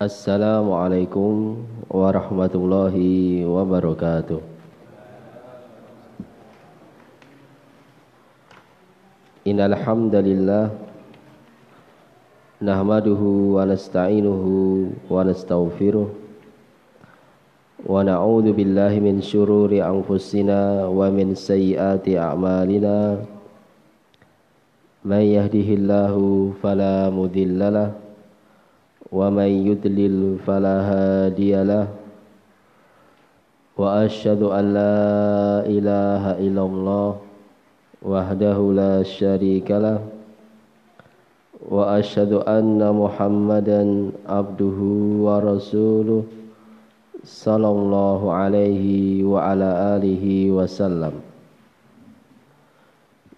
Assalamualaikum warahmatullahi wabarakatuh. Innal hamdalillah nahmaduhu wa nasta'inuhu wa nastaghfiruh wa na'udzu billahi min shururi anfusina wa min sayyiati a'malina. May yahdihillahu fala mudhillalah ومن يدلل فلا هادي له وأشهد أن لا إله إلا الله وحده لا شريك له وأشهد أن محمدا عبده ورسوله صلى الله عليه وعلى آله وسلم.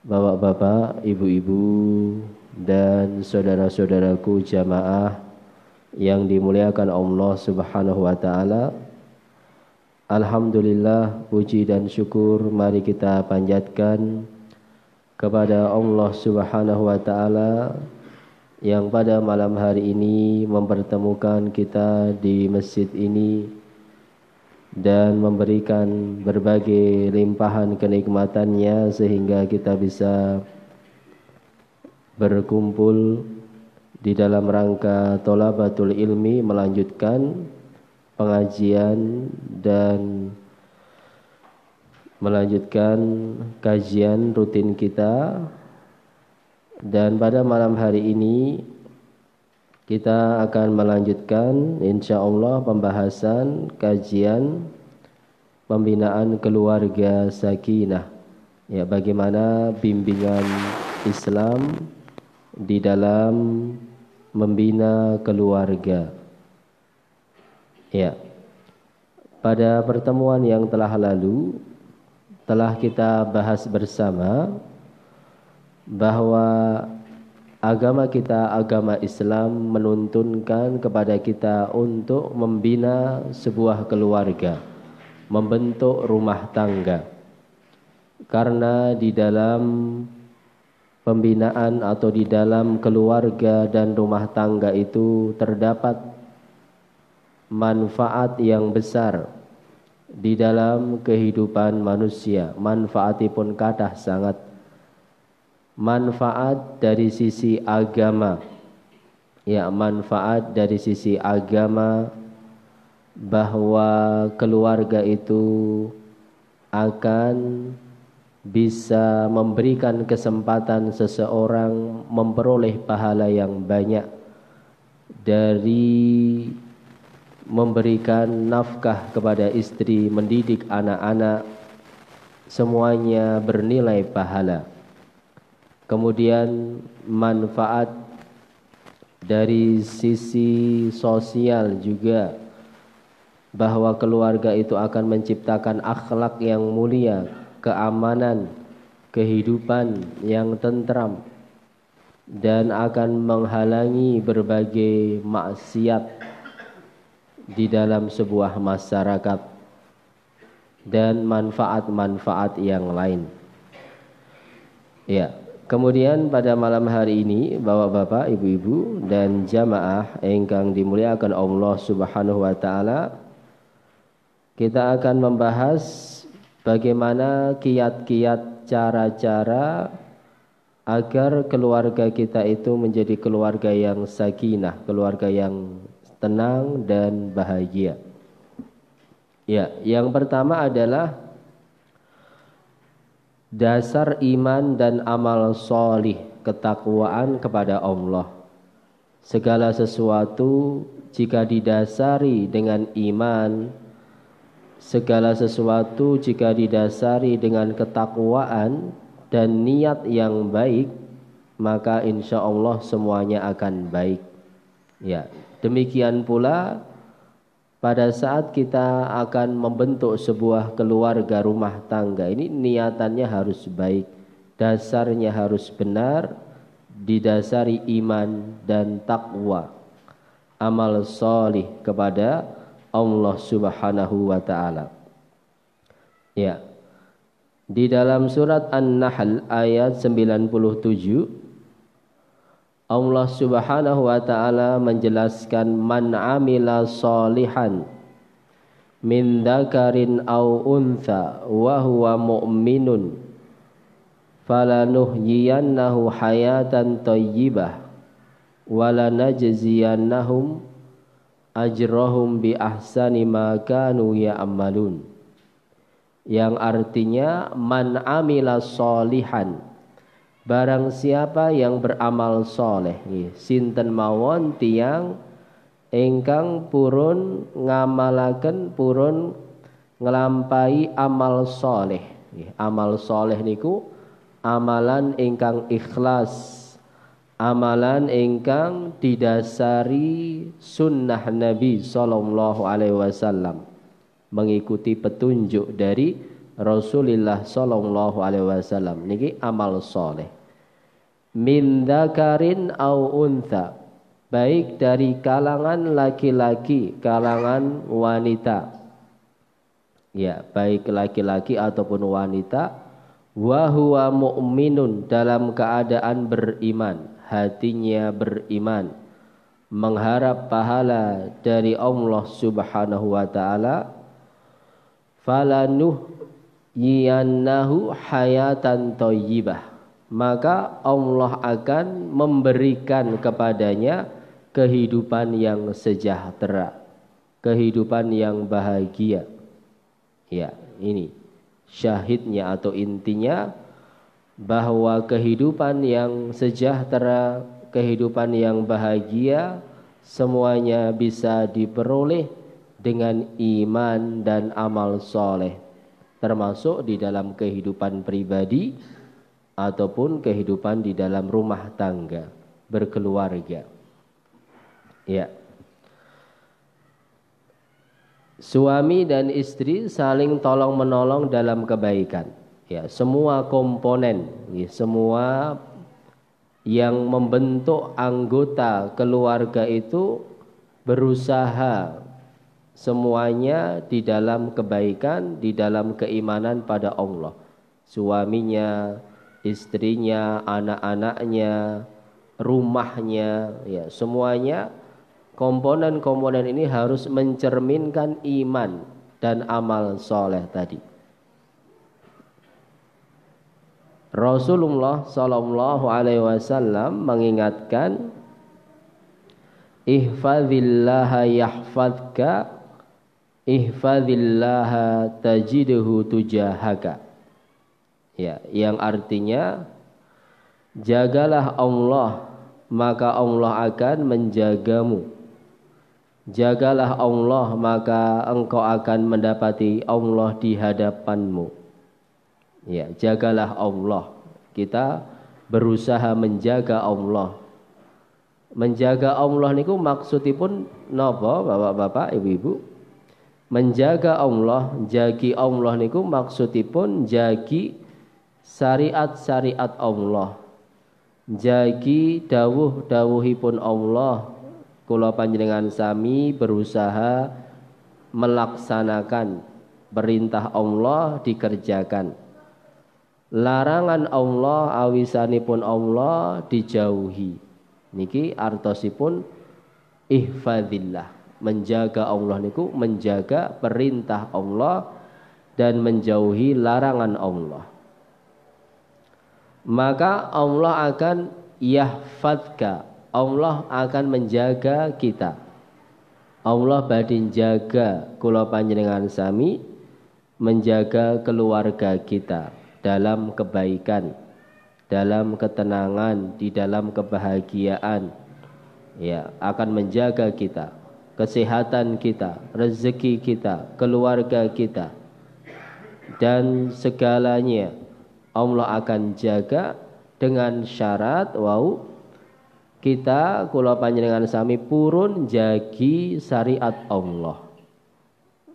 Bapak-bapak, ibu-ibu, dan saudara-saudaraku jamaah yang dimuliakan Allah Subhanahu wa taala. Alhamdulillah puji dan syukur mari kita panjatkan kepada Allah Subhanahu wa taala yang pada malam hari ini mempertemukan kita di masjid ini dan memberikan berbagai limpahan kenikmatannya sehingga kita bisa berkumpul di dalam rangka tolabatul ilmi melanjutkan pengajian dan melanjutkan kajian rutin kita. Dan pada malam hari ini kita akan melanjutkan insya Allah pembahasan kajian pembinaan keluarga sakinah. Ya, bagaimana bimbingan Islam di dalam membina keluarga. Ya. Pada pertemuan yang telah lalu telah kita bahas bersama bahwa agama kita, agama Islam menuntunkan kepada kita untuk membina sebuah keluarga, membentuk rumah tangga. Karena di dalam pembinaan atau di dalam keluarga dan rumah tangga itu terdapat manfaat yang besar di dalam kehidupan manusia. Manfaatipun kadah sangat manfaat dari sisi agama. Ya manfaat dari sisi agama bahwa keluarga itu akan bisa memberikan kesempatan seseorang memperoleh pahala yang banyak dari memberikan nafkah kepada istri, mendidik anak-anak, semuanya bernilai pahala kemudian manfaat dari sisi sosial juga bahwa keluarga itu akan menciptakan akhlak yang mulia, keamanan, kehidupan yang tentram dan akan menghalangi berbagai maksiat di dalam sebuah masyarakat dan manfaat-manfaat yang lain. Ya, kemudian pada malam hari ini Bapak-bapak, Ibu-ibu dan jamaah engkang dimuliakan Allah Subhanahu wa taala kita akan membahas bagaimana kiat-kiat cara-cara agar keluarga kita itu menjadi keluarga yang sakinah, keluarga yang tenang dan bahagia. Ya, yang pertama adalah dasar iman dan amal solih, ketakwaan kepada Allah. Segala sesuatu jika didasari dengan iman, segala sesuatu jika didasari dengan ketakwaan dan niat yang baik, maka insya Allah semuanya akan baik. Ya, demikian pula pada saat kita akan membentuk sebuah keluarga rumah tangga ini niatannya harus baik, dasarnya harus benar, didasari iman dan takwa, amal solih kepada Allah Subhanahu wa taala. Ya. Di dalam surat An-Nahl ayat 97 Allah Subhanahu wa taala menjelaskan man amila salihan min dzakarin aw untha wa huwa mu'minun falanuhyiyannahu hayatan thayyibah wa lanajziyannahum ajrahum bi ahsani ma kanu ya'malun. Yang artinya man amila solihan barang siapa yang beramal soleh sinten mawon tiang engkang purun ngamalaken purun ngelampai amal soleh. Amal soleh niku amalan ingkang ikhlas amalan ingkang didasari sunnah Nabi sallallahu alaihi wasallam mengikuti petunjuk dari Rasulullah sallallahu alaihi wasallam. Niki amal soleh min dzakarin au untha. Baik dari kalangan laki-laki kalangan wanita. Ya baik laki-laki ataupun wanita wa huwa mu'minun dalam keadaan beriman hatinya beriman mengharap pahala dari Allah Subhanahu wa taala falanuh yiannahu hayatan thayyibah maka Allah akan memberikan kepadanya kehidupan yang sejahtera kehidupan yang bahagia. Ya ini syahidnya atau intinya bahwa kehidupan yang sejahtera, kehidupan yang bahagia semuanya bisa diperoleh dengan iman dan amal soleh termasuk di dalam kehidupan pribadi ataupun kehidupan di dalam rumah tangga berkeluarga. Ya. Suami dan istri saling tolong menolong dalam kebaikan. Ya semua komponen ya, semua yang membentuk anggota keluarga itu berusaha semuanya di dalam kebaikan, di dalam keimanan pada Allah. Suaminya, istrinya, anak-anaknya, rumahnya, ya semuanya komponen-komponen ini harus mencerminkan iman dan amal soleh tadi. Rasulullah Sallallahu Alaihi Wasallam mengingatkan ihfazillaha yahfadka ihfazillaha tajiduhu tujahaka ya yang artinya jagalah Allah maka Allah akan menjagamu jagalah Allah maka engkau akan mendapati Allah di hadapanmu Ya, jagalah Allah. Kita berusaha menjaga Allah. Menjaga Allah niku maksudipun napa Bapak-bapak, Ibu-ibu? Menjaga Allah, jagi Allah niku maksudipun jagi syariat-syariat Allah. Jagi dawuh-dawuhipun Allah. Kula panjenengan sami berusaha melaksanakan perintah Allah dikerjakan. Larangan Allah awisanipun Allah dijauhi. Niki artosipun ihfadillah menjaga Allah niku menjaga perintah Allah dan menjauhi larangan Allah maka Allah akan yahfadka. Allah akan menjaga kita. Allah badin jaga kula panjenengan sami menjaga keluarga kita dalam kebaikan, dalam ketenangan, di dalam kebahagiaan. Ya, akan menjaga kita, kesehatan kita, rezeki kita, keluarga kita dan segalanya Allah akan jaga dengan syarat wau kita kula panjenengan sami purun jagi syariat Allah.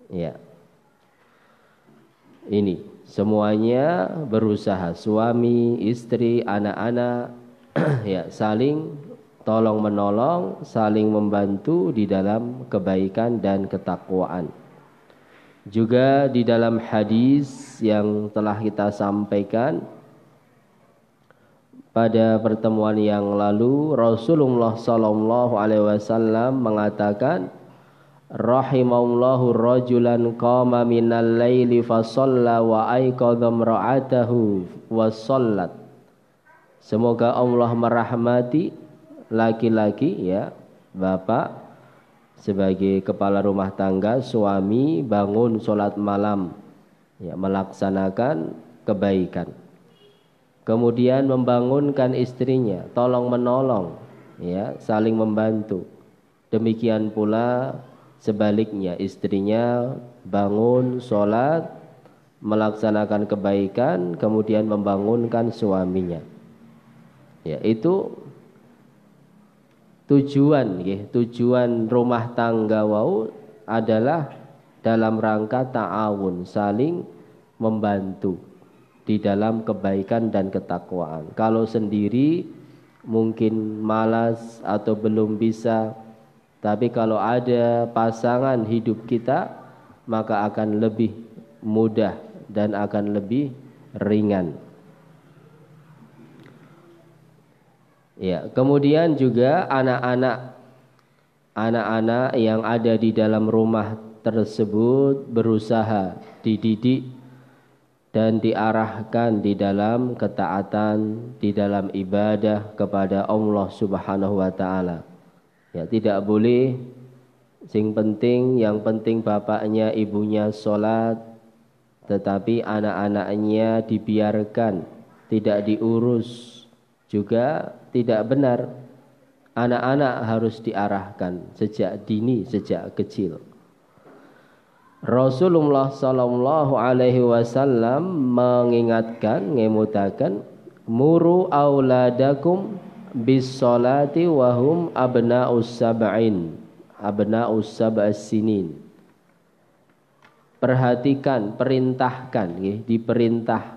Ya. Ini semuanya berusaha suami, istri, anak-anak ya saling tolong menolong, saling membantu di dalam kebaikan dan ketakwaan. Juga di dalam hadis yang telah kita sampaikan pada pertemuan yang lalu Rasulullah sallallahu alaihi wasallam mengatakan rahimallahu rajulan qama minal laili fa shalla wa aiqadha imra'atahu wa shallat. Semoga Allah merahmati laki-laki ya bapak sebagai kepala rumah tangga suami bangun sholat malam. Ya melaksanakan kebaikan. Kemudian membangunkan istrinya tolong menolong ya saling membantu. Demikian pula Sebaliknya istrinya bangun sholat melaksanakan kebaikan kemudian membangunkan suaminya. Ya, itu tujuan ya, tujuan rumah tangga wau adalah dalam rangka ta'awun, saling membantu di dalam kebaikan dan ketakwaan. Kalau sendiri mungkin malas atau belum bisa tapi kalau ada pasangan hidup kita, maka akan lebih mudah dan akan lebih ringan. Ya, kemudian juga anak-anak anak-anak yang ada di dalam rumah tersebut berusaha dididik dan diarahkan di dalam ketaatan, di dalam ibadah kepada Allah Subhanahu wa taala. Ya, tidak boleh sing penting yang penting bapaknya ibunya sholat tetapi anak-anaknya dibiarkan tidak diurus juga tidak benar anak-anak harus diarahkan sejak dini sejak kecil. Rasulullah Sallallahu Alaihi Wasallam mengingatkan ngemutakan muru auladakum bis salati wahum abna'us sab'in abna'us sab'as sinin. Perhatikan perintahkan ya, diperintah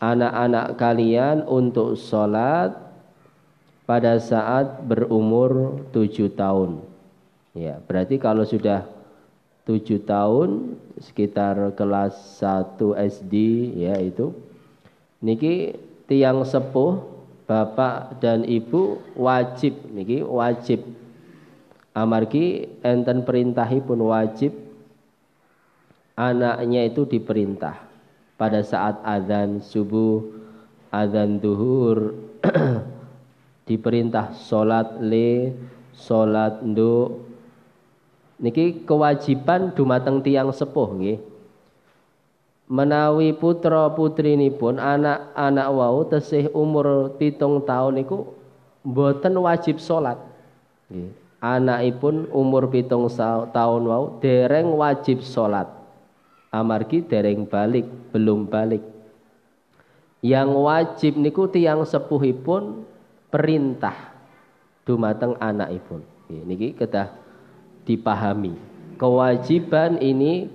anak-anak kalian untuk sholat pada saat berumur tujuh tahun. Ya berarti kalau sudah tujuh tahun sekitar kelas 1 SD ya itu. Niki tiang sepuh bapak dan ibu wajib niki wajib. Amargi enten perintahipun wajib anaknya itu diperintah pada saat adzan subuh adzan duhur diperintah salat le salat nduk. Niki kewajiban dumateng tiang sepuh nggih. Menawi putra putri ini pun anak-anak wau tesih umur pitung tahun niku mboten wajib sholat. Anakipun umur pitung tahun wau dereng wajib sholat amargi dereng balik belum balik. Yang wajib niku tiang sepuhipun perintah dumateng anakipun. Niki kedah dipahami. Kewajiban ini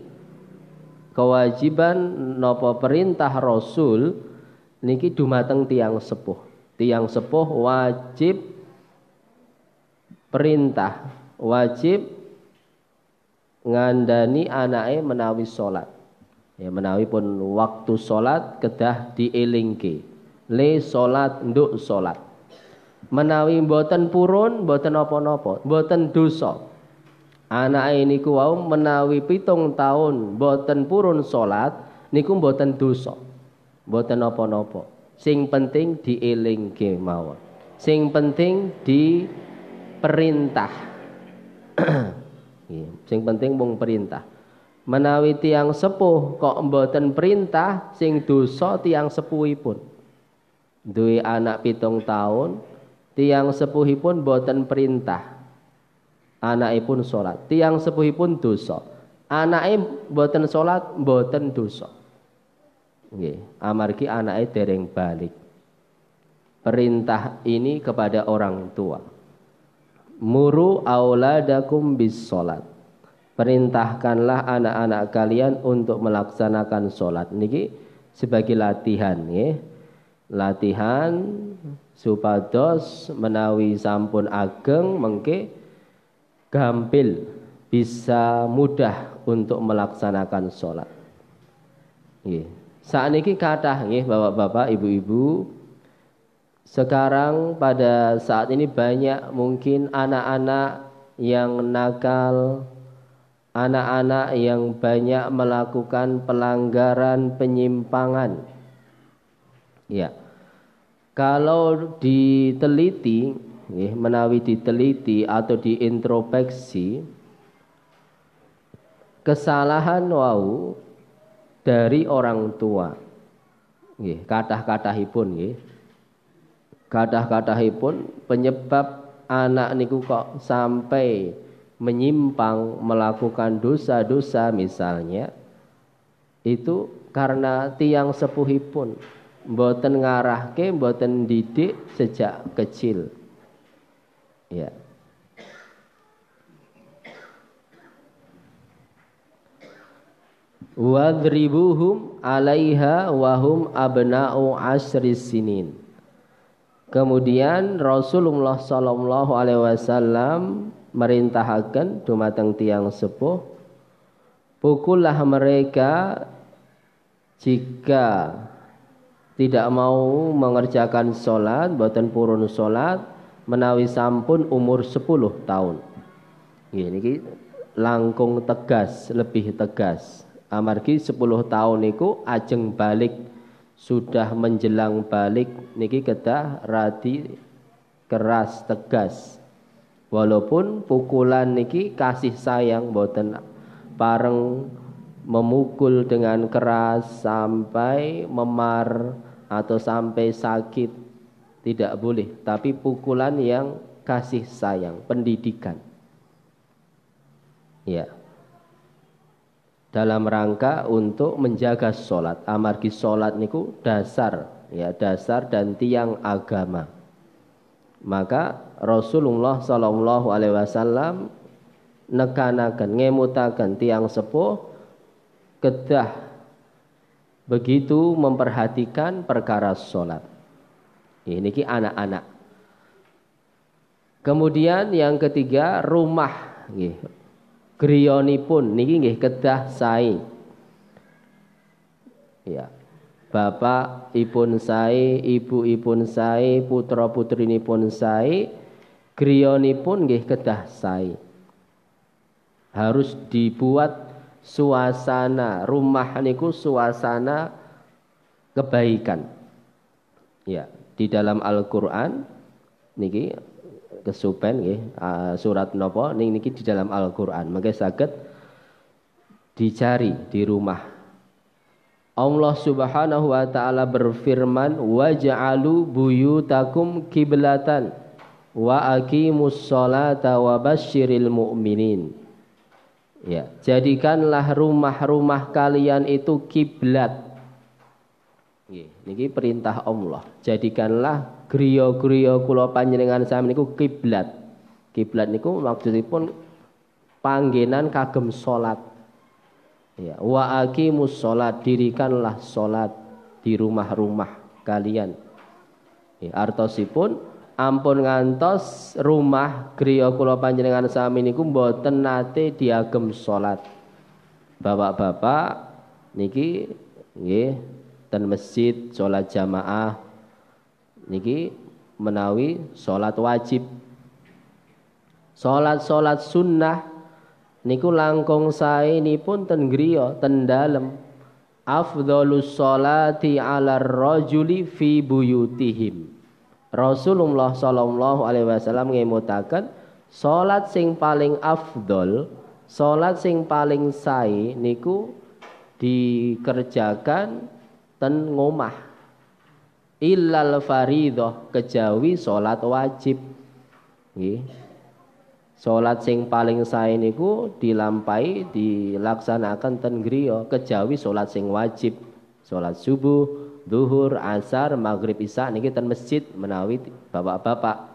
kewajiban nopo perintah Rasul niki dumateng tiang sepuh. Tiang sepuh wajib perintah wajib ngandani anake menawi salat. Ya menawi pun waktu salat kedah dielingke. Le salat nduk salat. Menawi mboten purun mboten apa-napa mboten dosa. Anake niku wau menawi pitung tahun mboten purun salat niku mboten dosa. Mboten apa-napa sing penting dielingke mawon. Sing penting di perintah iya, sing penting mung perintah. Menawi tiang sepuh kok mboten perintah sing dosa tiang sepuhipun. Duwe anak pitung tahun tiang sepuhipun boten perintah. Anakipun salat tiang sepuhipun dosa. Anake boten salat boten dosa. Nggih amargi anake dereng balik. Perintah ini kepada orang tua muru auladakum bis salat perintahkanlah anak-anak kalian untuk melaksanakan salat niki sebagai latihan ya latihan supados menawi sampun ageng mengke gampil bisa mudah untuk melaksanakan sholat. Nggih. Saat ini kathah nggih Bapak-bapak, Ibu-ibu sekarang pada saat ini banyak mungkin anak-anak yang nakal, anak-anak yang banyak melakukan pelanggaran penyimpangan. Ya. Kalau diteliti, menawi diteliti atau diintrospeksi, kesalahan wau dari orang tua. Nggih, kathah-kathahipun nggih. Kathah-kathahipun penyebab anak niku kok sampai menyimpang melakukan dosa-dosa misalnya itu karena tiang sepuhipun. Mboten ngarahke mboten didik sejak kecil. Ya. Wadribuhum alaiha wahum abna'u asri sinin kemudian Rasulullah sallallahu alaihi wasallam merintahkan dumateng tiang sepuh pukullah mereka jika tidak mau mengerjakan sholat, boten purun sholat, menawi sampun umur 10 tahun. Ini langkung tegas, lebih tegas. Amargi 10 tahun niku ajeng balik sudah menjelang balik niki kedah radi keras tegas. Walaupun pukulan niki kasih sayang boten. Pareng memukul dengan keras sampai memar atau sampai sakit. Tidak boleh tapi pukulan yang kasih sayang pendidikan. Ya dalam rangka untuk menjaga sholat amargi sholat niku dasar ya dasar dan tiang agama maka Rasulullah Shallallahu Alaihi Wasallam nekanakan ngemutakan tiang sepuh kedah begitu memperhatikan perkara sholat. Ini ki anak-anak. Kemudian yang ketiga rumah. Pun niki nggih kedah sae. Ya. Bapak ipun sae, ibu ipun sae, putra putrinipun sae, pun nggih kedah sae. Harus dibuat suasana rumah niku suasana kebaikan. Ya, di dalam Al-Qur'an niki kesupen nggih surat napa niki di dalam Al-Qur'an. Maka saged dicari di rumah. Allah Subhanahu wa taala berfirman waj'alu buyutakum kiblatan wa aqimus salata wa basyiril mu'minin. Ya, jadikanlah rumah-rumah kalian itu kiblat. Niki perintah Allah. Jadikanlah griya-griya kula panjenengan sami niku kiblat. Kiblat niku maksudipun panggenan kagem salat. Ya, wa aqimus salat, dirikanlah salat di rumah-rumah kalian. Ya, artosipun ampun ngantos rumah griya kula panjenengan sami niku mboten nate diagem salat. Bapak-bapak niki nggih ten masjid salat jamaah niki menawi salat wajib. Salat-salat sunnah niku langkung sae nipun ten griya ten dalem afdhalus salati 'ala rajuli fi buyutihim. Rasulullah sallallahu alaihi wasallam ngemutaken salat sing paling afdol, salat sing paling sae niku dikerjakan ten ngomah. Illal faridah kejawi salat wajib. Nggih. Salat sing paling sae niku dilampahi dilaksanakan ten griya kejawi salat sing wajib. Salat subuh, zuhur, asar, maghrib, isya niki ten masjid menawi bapak-bapak.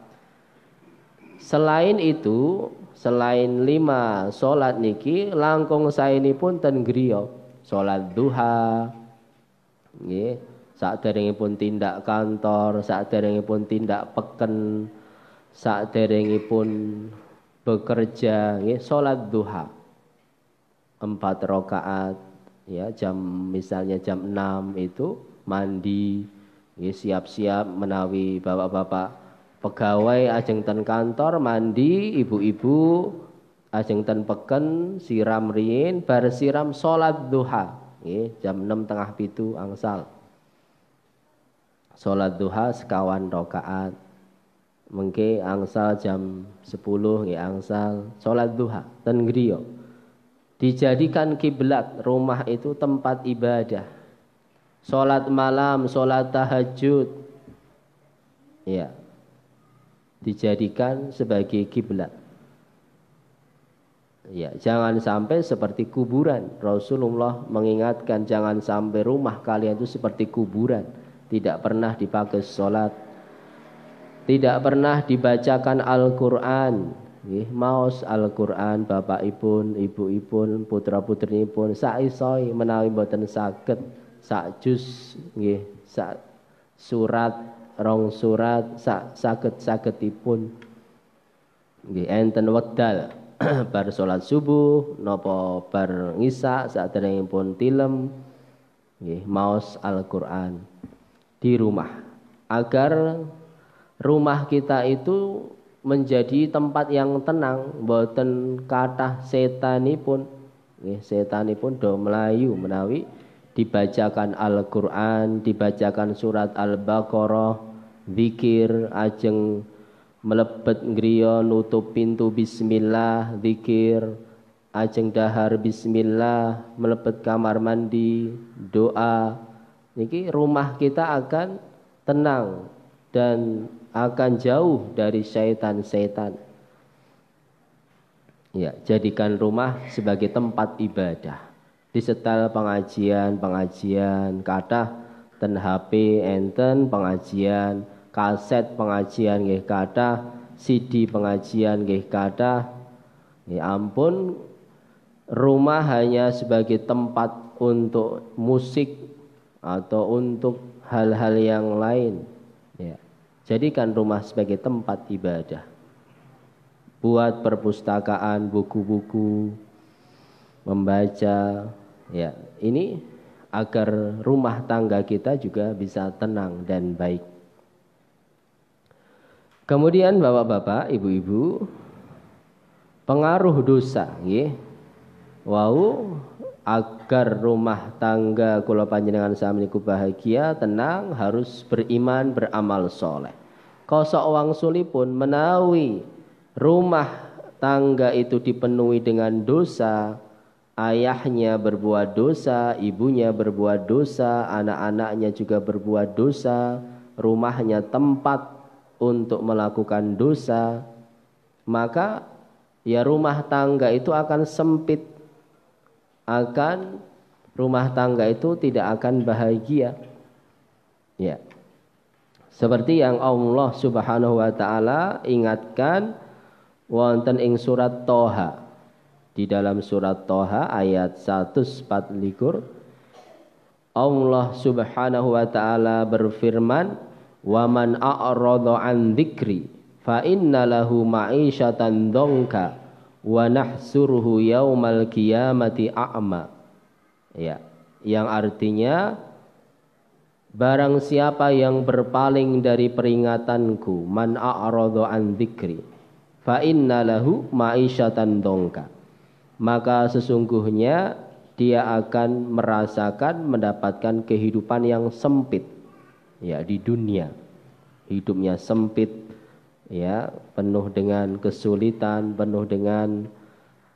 Selain itu, selain lima salat niki langkung sae pun ten griya. Salat duha, nggih, pun tindak kantor, pun tindak peken, pun bekerja ya, sholat duha. Empat rakaat ya jam misalnya jam 6 itu mandi ya, siap-siap menawi bapak-bapak pegawai ajeng ten kantor mandi ibu-ibu ajeng ten peken siram riyin bar siram sholat duha ya, jam 6 tengah pitu angsal. Sholat duha sekawan rakaat. Mengke angsal jam 10 nggih angsal. Salat duha ten griya. Dijadikan kiblat rumah itu tempat ibadah. Salat malam salat tahajud. Ya dijadikan sebagai kiblat ya jangan sampai seperti kuburan. Rasulullah mengingatkan jangan sampai rumah kalian itu seperti kuburan. Tidak pernah dipakai sholat. Tidak pernah dibacakan Al-Qur'an. Nggih maos Al-Qur'an bapak ipun ibu ipun putra putri pun saisoi menawi mboten saged sak juz nggih sak surat rong surat sak saged sagedipun nggih enten wekdal bar salat subuh napa bar ngisa pun tilem nggih maos Al-Qur'an di rumah. Agar rumah kita itu menjadi tempat yang tenang boten kathah setanipun nggih setanipun do melayu menawi dibacakan Al-Qur'an dibacakan surat Al-Baqarah zikir ajeng melebet ngriya nutup pintu bismillah zikir ajeng dahar bismillah melebet kamar mandi doa niki rumah kita akan tenang dan akan jauh dari syaitan-syaitan. Ya, jadikan rumah sebagai tempat ibadah. Disetel pengajian-pengajian, kata ten HP enten pengajian, kaset pengajian nggih kata, CD pengajian nggih kata. Ya ampun, rumah hanya sebagai tempat untuk musik atau untuk hal-hal yang lain. Ya. Jadikan rumah sebagai tempat ibadah. Buat perpustakaan, buku-buku, membaca. Ya, ini agar rumah tangga kita juga bisa tenang dan baik. Kemudian bapak-bapak, ibu-ibu, pengaruh dosa, ya. Wow, agar rumah tangga kula panjenengan sami bahagia, tenang, harus beriman, beramal soleh. Kosok wangsulipun menawi rumah tangga itu dipenuhi dengan dosa, ayahnya berbuat dosa, ibunya berbuat dosa, anak-anaknya juga berbuat dosa, rumahnya tempat untuk melakukan dosa, maka ya rumah tangga itu akan sempit akan rumah tangga itu tidak akan bahagia. Ya. Seperti yang Allah Subhanahu wa taala ingatkan wonten ing surat Toha. Di dalam surat Toha ayat 104 likur Allah Subhanahu wa taala berfirman wa man a'rada an dzikri fa inna lahu ma'isyatan dongka wa nahsuruhu yaumal qiyamati a'ma. Ya yang artinya barang siapa yang berpaling dari peringatanku man a'rada an dzikri fa inna lahu ma'isyatan dongka maka sesungguhnya dia akan merasakan mendapatkan kehidupan yang sempit ya di dunia. Hidupnya sempit ya penuh dengan kesulitan penuh dengan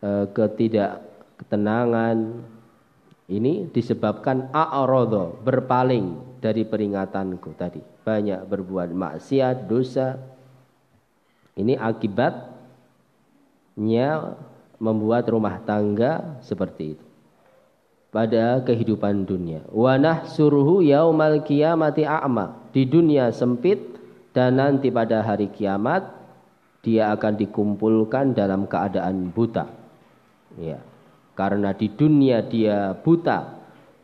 uh, ketidaktenangan. Ini disebabkan a'rodo berpaling dari peringatanku tadi. Banyak berbuat maksiat dosa. Ini akibatnya membuat rumah tangga seperti itu pada kehidupan dunia. Wanah suruhu yaumal kiamati a'ma. Di dunia sempit dan nanti pada hari kiamat dia akan dikumpulkan dalam keadaan buta. Ya. Karena di dunia dia buta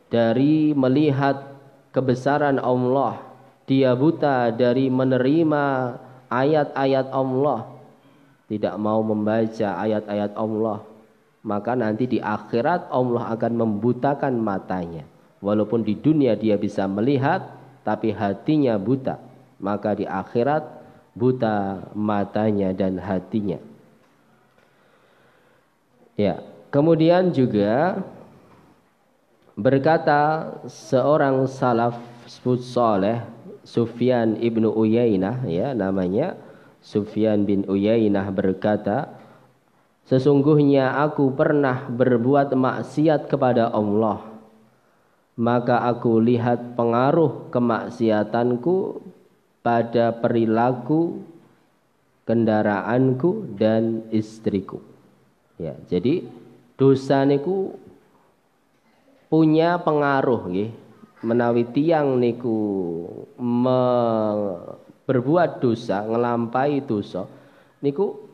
dari melihat kebesaran Allah, dia buta dari menerima ayat-ayat Allah, tidak mau membaca ayat-ayat Allah, maka nanti di akhirat Allah akan membutakan matanya. Walaupun di dunia dia bisa melihat, tapi hatinya buta maka di akhirat buta matanya dan hatinya. Ya, kemudian juga berkata seorang salaf soleh Sufyan ibnu Uyainah ya namanya Sufyan bin Uyainah berkata Sesungguhnya aku pernah berbuat maksiat kepada Allah maka aku lihat pengaruh kemaksiatanku pada perilaku kendaraanku dan istriku. Ya, jadi dosa niku punya pengaruh nggih. Menawi tiang niku me, berbuat dosa, ngelampai dosa niku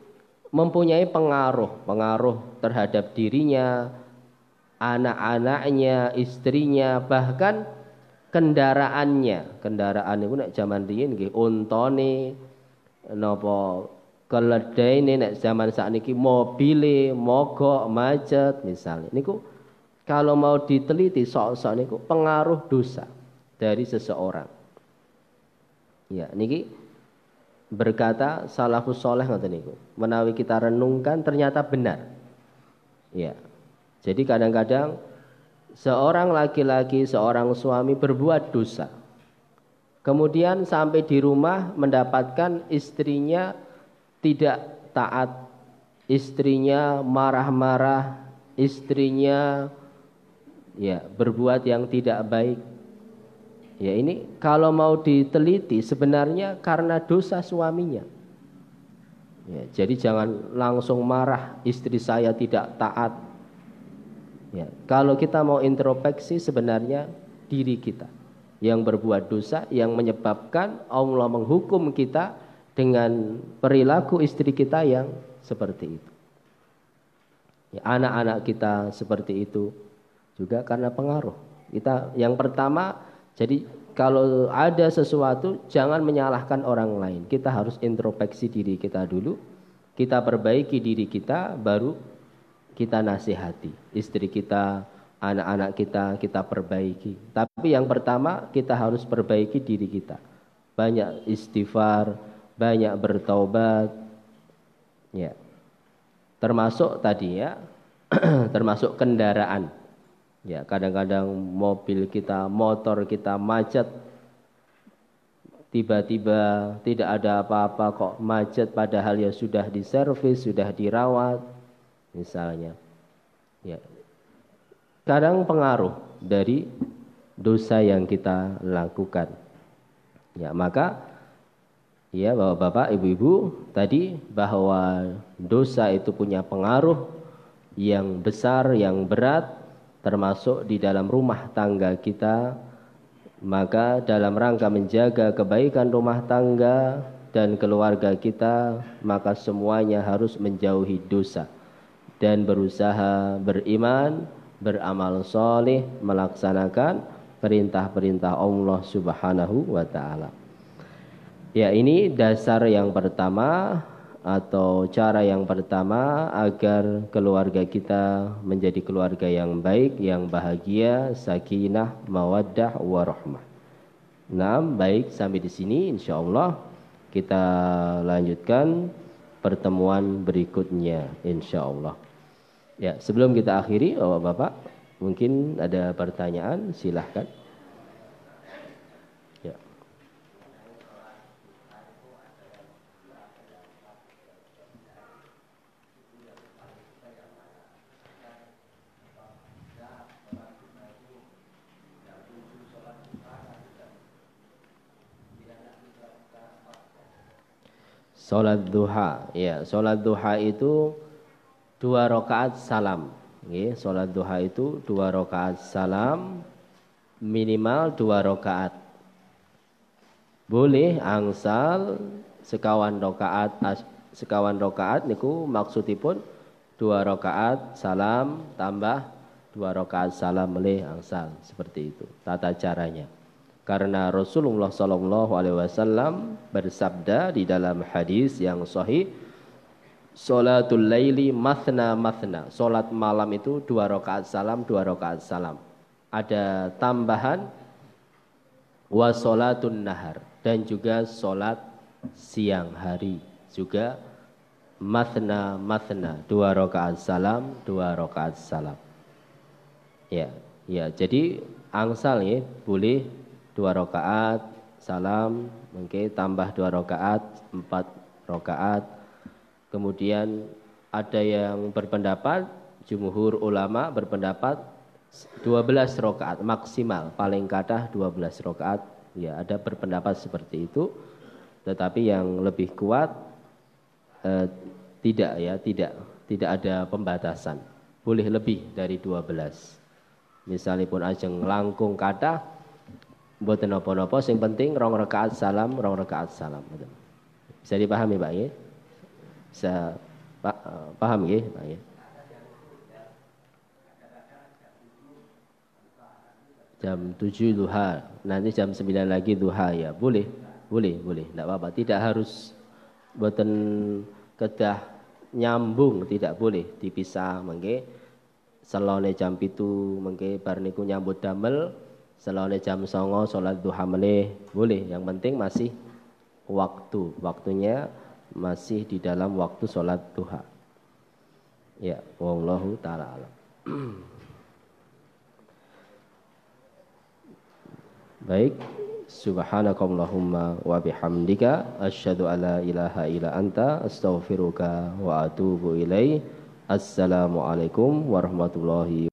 mempunyai pengaruh, pengaruh terhadap dirinya, anak-anaknya, istrinya, bahkan kendaraannya. Kendaraan itu nek zaman riyin nggih untane napa keledai nek zaman sakniki mobile mogok macet misalnya. Niku kalau mau diteliti sok-sok niku pengaruh dosa dari seseorang. Ya niki berkata salafus soleh ngoten niku. Menawi kita renungkan ternyata benar. Ya jadi kadang-kadang seorang laki-laki, seorang suami berbuat dosa. Kemudian sampai di rumah mendapatkan istrinya tidak taat, istrinya marah-marah, istrinya ya berbuat yang tidak baik. Ya ini kalau mau diteliti sebenarnya karena dosa suaminya. Ya, jadi jangan langsung marah istri saya tidak taat, Ya, kalau kita mau introspeksi sebenarnya diri kita yang berbuat dosa yang menyebabkan Allah menghukum kita dengan perilaku istri kita yang seperti itu. Ya, anak-anak kita seperti itu juga karena pengaruh. Kita yang pertama jadi kalau ada sesuatu jangan menyalahkan orang lain. Kita harus introspeksi diri kita dulu. Kita perbaiki diri kita baru kita nasihati istri kita, anak-anak kita, kita perbaiki. Tapi yang pertama kita harus perbaiki diri kita. Banyak istighfar, banyak bertaubat. Ya. Termasuk tadi ya, termasuk kendaraan. Ya, kadang-kadang mobil kita, motor kita macet. Tiba-tiba tidak ada apa-apa kok macet padahal ya sudah diservis, sudah dirawat misalnya. Ya. Kadang pengaruh dari dosa yang kita lakukan. Ya, maka ya Bapak-bapak, Ibu-ibu tadi bahwa dosa itu punya pengaruh yang besar, yang berat termasuk di dalam rumah tangga kita. Maka dalam rangka menjaga kebaikan rumah tangga dan keluarga kita, maka semuanya harus menjauhi dosa dan berusaha beriman, beramal soleh, melaksanakan perintah-perintah Allah Subhanahu wa taala. Ya, ini dasar yang pertama atau cara yang pertama agar keluarga kita menjadi keluarga yang baik, yang bahagia, sakinah, mawaddah, warahmah. Nah, baik sampai di sini insya Allah kita lanjutkan pertemuan berikutnya insya Allah. Ya, sebelum kita akhiri, Bapak-bapak, mungkin ada pertanyaan, silahkan. Sholat duha, ya sholat duha itu dua rakaat salam. Ya, sholat duha itu dua rakaat salam, minimal dua rakaat. Boleh angsal sekawan rakaat sekawan rakaat niku maksudipun dua rakaat salam tambah dua rakaat salam melih angsal seperti itu tata caranya. Karena Rasulullah Sallallahu Alaihi Wasallam bersabda di dalam hadis yang sahih, Salatul laili mathna mathna. Salat malam itu dua rakaat salam, dua rakaat salam. Ada tambahan wa salatun nahar dan juga salat siang hari juga mathna mathna dua rakaat salam dua rakaat salam ya ya jadi angsal ya boleh dua rakaat salam mungkin tambah dua rakaat empat rakaat. Kemudian ada yang berpendapat jumhur ulama berpendapat 12 rakaat maksimal paling kadah 12 rakaat. Ya ada berpendapat seperti itu tetapi yang lebih kuat eh, tidak ya tidak tidak ada pembatasan. Boleh lebih dari 12 misalnya pun ajeng langkung kata Mboten napa-napa sing penting rong rakaat salam, rong rakaat salam. Bisa dipahami Pak ya? Bisa Pak uh, paham ya Pak ya? Jam 7 duha, nanti jam 9 lagi duha ya. Boleh, boleh, boleh. Tidak apa-apa. Tidak harus boten kedah nyambung, tidak boleh dipisah mengke selone jam pitu mengke bar niku nyambut damel Selalu jam songo sholat duha meleh boleh. Yang penting masih waktu. Waktunya masih di dalam waktu sholat duha. Ya, wallahu taala alam. Baik, subhanakallahumma wa bihamdika asyhadu alla ilaha illa anta astaghfiruka wa atubu ilaih. Assalamualaikum warahmatullahi